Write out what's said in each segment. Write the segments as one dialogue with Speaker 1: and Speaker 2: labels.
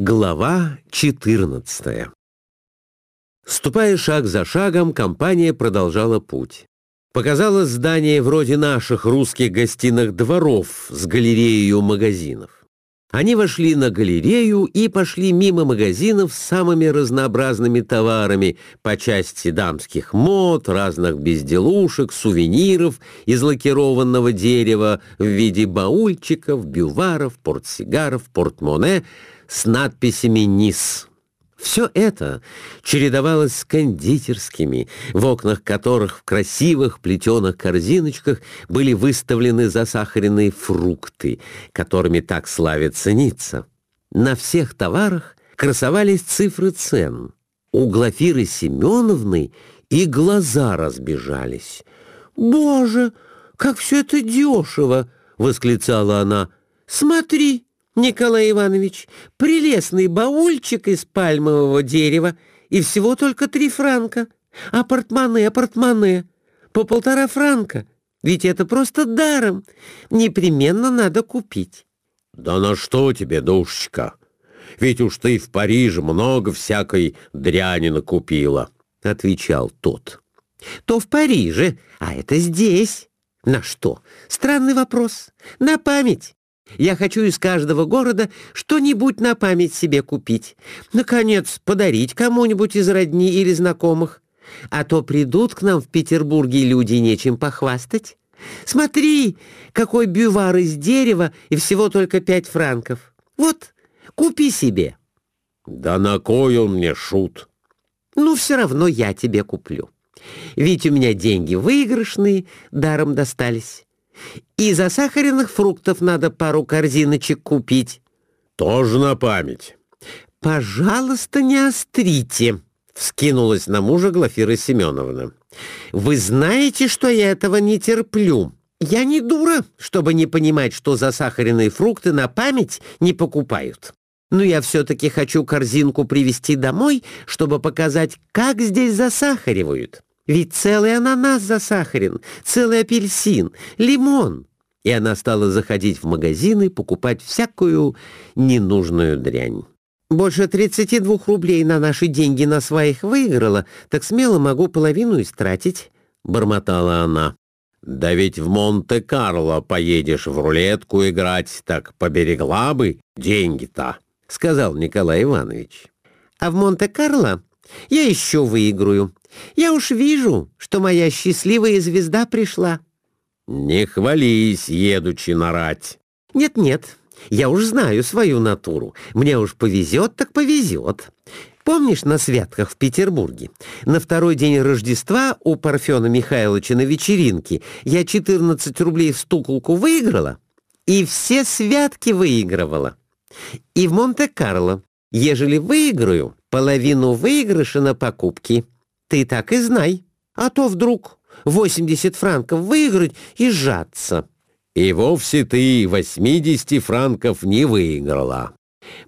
Speaker 1: Глава 14 Ступая шаг за шагом, компания продолжала путь. Показалось здание вроде наших русских гостиных дворов с галереей магазинов. Они вошли на галерею и пошли мимо магазинов с самыми разнообразными товарами по части дамских мод, разных безделушек, сувениров из лакированного дерева в виде баульчиков, бюваров, портсигаров, портмоне с надписями «НИС». Все это чередовалось с кондитерскими, в окнах которых в красивых плетеных корзиночках были выставлены засахаренные фрукты, которыми так славится Ницца. На всех товарах красовались цифры цен. У Глафиры Семеновны и глаза разбежались. «Боже, как все это дешево!» — восклицала она. «Смотри!» Николай Иванович, прелестный баульчик из пальмового дерева и всего только три франка. А портмоне, портмоне, по полтора франка. Ведь это просто даром. Непременно надо купить.
Speaker 2: Да на что тебе, душечка? Ведь уж ты в Париже много всякой дряни накупила, — отвечал тот.
Speaker 1: То в Париже, а это здесь. На что? Странный вопрос. На память. Я хочу из каждого города что-нибудь на память себе купить. Наконец, подарить кому-нибудь из родни или знакомых. А то придут к нам в Петербурге люди нечем похвастать. Смотри, какой бювар из дерева и всего только пять франков. Вот, купи себе.
Speaker 2: Да на кой он мне шут?
Speaker 1: Ну, все равно я тебе куплю. Ведь у меня деньги выигрышные, даром достались. И засахаренных фруктов надо пару корзиночек купить.
Speaker 2: Тоже на память.
Speaker 1: Пожалуйста, не острите, вскинулась на мужа Глафира Семеновна. Вы знаете, что я этого не терплю. Я не дура, чтобы не понимать, что засахаренные фрукты на память не покупают. Но я все-таки хочу корзинку привезти домой, чтобы показать, как здесь засахаривают. Ведь целый ананас засахарен, целый апельсин, лимон. И она стала заходить в магазины, покупать всякую ненужную дрянь. Больше 32 рублей на наши деньги на своих выиграла, так смело могу половину истратить, — бормотала она.
Speaker 2: «Да ведь в Монте-Карло поедешь в рулетку играть, так поберегла бы деньги-то», — сказал Николай Иванович.
Speaker 1: «А в Монте-Карло я еще выиграю. Я уж вижу, что моя счастливая звезда пришла».
Speaker 2: «Не хвались, едучи нарать».
Speaker 1: «Нет-нет, я уж знаю свою натуру. Мне уж повезет, так повезет. Помнишь на святках в Петербурге? На второй день Рождества у Парфена Михайловича на вечеринке я 14 рублей в стуколку выиграла и все святки выигрывала. И в Монте-Карло, ежели выиграю, половину выигрыша на покупки — ты так и знай, а то вдруг 80 франков выиграть и сжаться.
Speaker 2: И вовсе ты 80 франков не выиграла,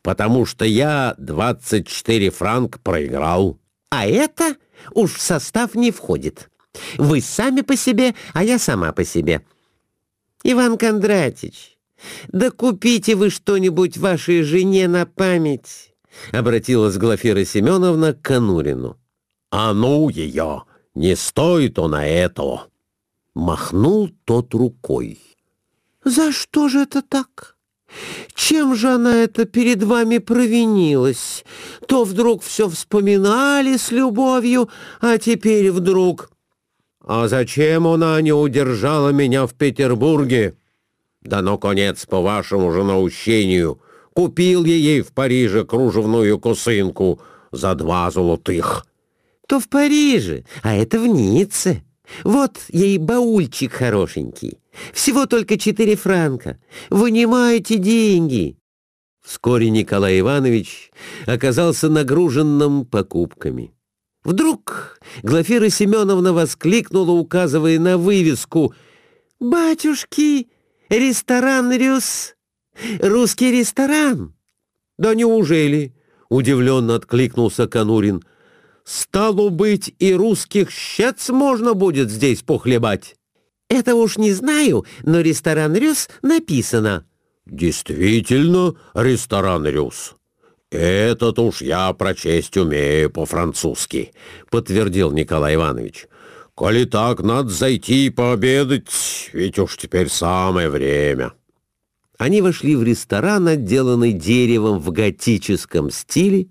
Speaker 2: потому что я 24 франка проиграл.
Speaker 1: А это уж в состав не входит. Вы сами по себе, а я сама по себе. Иван Кондратич, да купите вы что-нибудь вашей жене на память, — обратилась Глафира Семеновна к Конурину.
Speaker 2: «А ну ее! Не стоит он на это!»
Speaker 1: Махнул тот рукой. «За что же это так? Чем же она это перед вами провинилась? То вдруг все вспоминали с любовью, а теперь вдруг...»
Speaker 2: «А зачем она не удержала меня в Петербурге?» «Да ну конец по вашему же наущению. Купил я ей в Париже кружевную косынку за два золотых»
Speaker 1: то в Париже, а это в Ницце. Вот ей баульчик хорошенький. Всего только четыре франка. Вынимайте деньги. Вскоре Николай Иванович оказался нагруженным покупками. Вдруг Глафира Семеновна воскликнула, указывая на вывеску «Батюшки, ресторан Рюс! Русский ресторан!»
Speaker 2: «Да неужели?» — удивленно откликнулся Конурин. Стало быть, и русских щец можно будет здесь похлебать.
Speaker 1: Это уж не знаю, но ресторан Рюс написано.
Speaker 2: Действительно, ресторан Рюс. «Этот уж я прочесть умею по-французски», — подтвердил Николай Иванович. «Коли так, надо зайти и пообедать, ведь уж теперь самое время».
Speaker 1: Они вошли в ресторан, отделанный деревом в готическом стиле,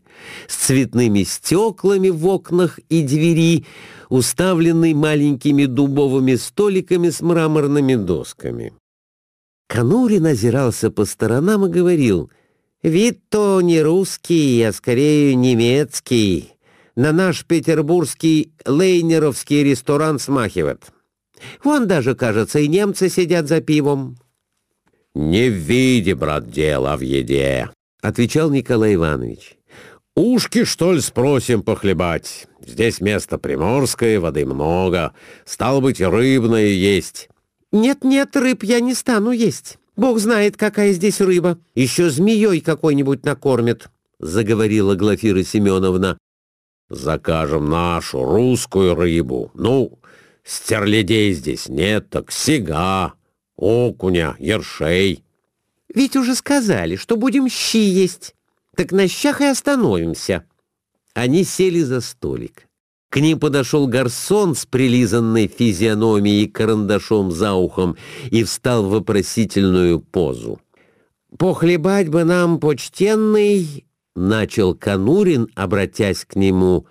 Speaker 1: с цветными стеклами в окнах и двери, уставленный маленькими дубовыми столиками с мраморными досками. Канурин озирался по сторонам и говорил, «Вид-то не русский, а скорее немецкий. На наш петербургский лейнеровский ресторан смахивает. Вон даже, кажется, и немцы сидят за пивом».
Speaker 2: «Не в виде, брат, дело в еде», — отвечал Николай Иванович. «Ушки, что ли, спросим похлебать? Здесь место приморское, воды много. Стало быть, рыбное есть».
Speaker 3: «Нет-нет, рыб я не стану есть. Бог знает, какая здесь рыба. Еще змеей какой-нибудь накормит», — заговорила Глафира Семеновна.
Speaker 2: «Закажем нашу русскую рыбу. Ну, стерлядей здесь нет, так сега, окуня, ершей».
Speaker 3: «Ведь уже сказали, что будем щи есть. Так на щах и остановимся».
Speaker 1: Они сели за столик. К ним подошел гарсон с прилизанной физиономией карандашом за ухом и встал в вопросительную позу.
Speaker 3: «Похлебать бы нам, почтенный!» — начал Канурин, обратясь к нему.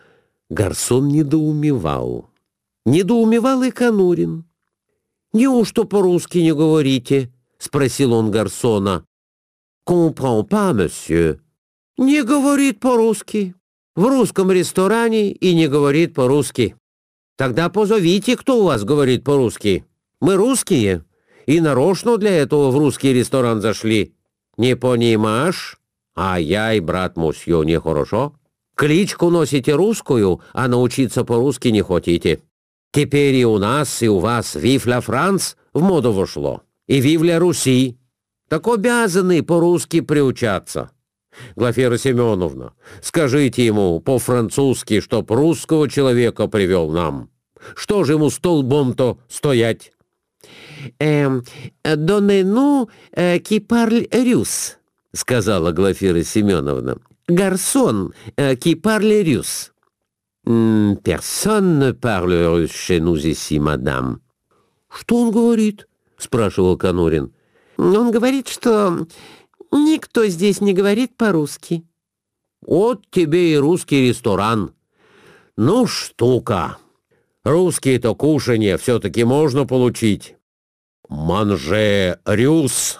Speaker 1: Гарсон недоумевал. Недоумевал и Канурин.
Speaker 3: «Неужто по-русски не говорите?» — спросил он гарсона.
Speaker 1: «Comprends pas, monsieur».
Speaker 3: «Не говорит по-русски. В русском ресторане и не говорит по-русски. Тогда позовите, кто у вас говорит по-русски. Мы русские, и нарочно для этого в русский ресторан зашли. Не понимаешь? А я и брат Мусью нехорошо. Кличку носите русскую, а научиться по-русски не хотите. Теперь и у нас, и у вас «Вив ля Франц» в моду вошло, и «Вив ля Руси». Так обязаны по-русски приучаться. Глафира Семеновна, скажите ему по-французски, чтоб русского человека привел нам. Что же ему столбом-то стоять?
Speaker 1: «Эм, донне-ну, э, ки парль рюс», — сказала Глафира Семеновна. «Гарсон, э, ки парль рюс».
Speaker 3: «Персон не parle russe chez nous ici, мадам».
Speaker 1: «Что он говорит?» — спрашивал Конурин.
Speaker 3: «Он говорит, что Никто здесь не говорит по-русски.
Speaker 1: Вот тебе и русский ресторан. Ну, штука. Русские-то кушанье все-таки можно получить. Манже рюс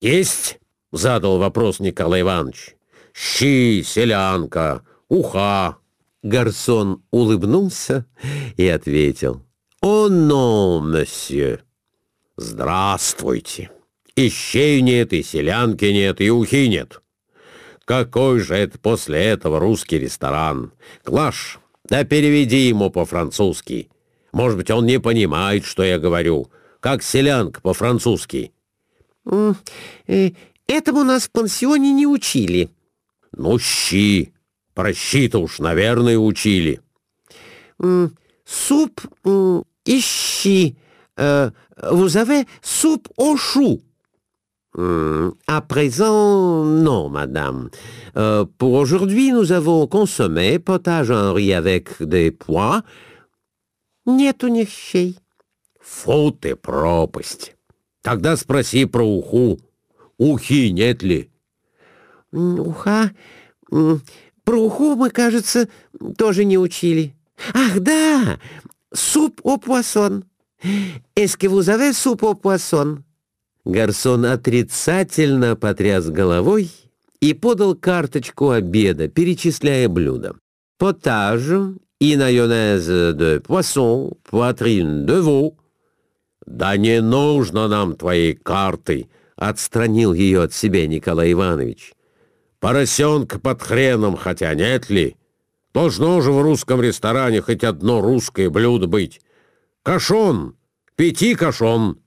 Speaker 1: есть? Задал вопрос Николай Иванович. Щи, селянка, уха.
Speaker 3: Гарсон улыбнулся и ответил.
Speaker 1: «О, но, месье!» «Здравствуйте!» И щей нет, и селянки нет, и ухи нет. Какой же это после этого русский ресторан? Клаш, да переведи ему по-французски. Может быть, он не понимает, что я говорю. Как селянка по-французски.
Speaker 3: Э, этому нас в пансионе не учили.
Speaker 1: Ну, щи. Про щи-то уж, наверное, учили.
Speaker 3: Суп и щи. Э, vous avez суп au chou.
Speaker 1: À présent, non, madame. Euh, pour aujourd'hui, nous avons consommé potage en riz avec des pois.
Speaker 3: Нет у них щей.
Speaker 1: Фу ты, пропасть. Тогда спроси про уху. Ухи нет ли?
Speaker 3: Уха? Про уху мы, кажется, тоже не учили. Ах, да! Суп о пуассон. Vous avez суп au poisson?
Speaker 1: Гарсон отрицательно потряс головой и подал карточку обеда, перечисляя блюда. Потаж и майонез де poisson, poitrine de veau. «Да не нужно нам твоей карты!» — отстранил ее от себя Николай Иванович. «Поросенка под хреном, хотя нет ли? Должно же в русском ресторане хоть одно русское блюдо быть. Кашон! Пяти кашон!»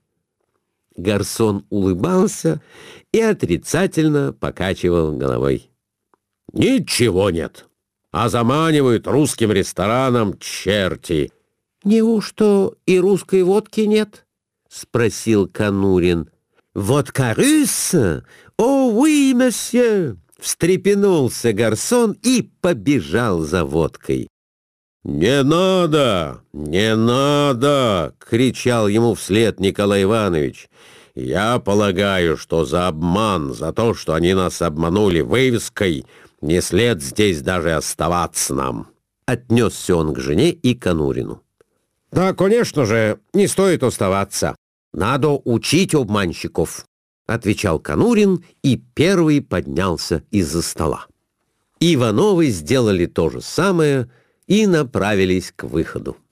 Speaker 1: Гарсон улыбался и отрицательно покачивал головой. «Ничего нет, а заманивают русским ресторанам черти».
Speaker 3: «Неужто и русской водки нет?»
Speaker 1: — спросил Канурин.
Speaker 3: «Водка рус? О, oui, месье!»
Speaker 1: — Встрепенулся гарсон и побежал за водкой.
Speaker 2: «Не надо! Не надо!» — кричал ему вслед Николай Иванович. «Я полагаю, что за обман, за то, что они нас обманули вывеской, не след здесь даже оставаться нам».
Speaker 1: Отнесся он к жене и Конурину.
Speaker 2: «Да, конечно же, не стоит оставаться.
Speaker 1: Надо учить обманщиков», — отвечал Конурин и первый поднялся из-за стола. Ивановы сделали то же самое и направились к выходу.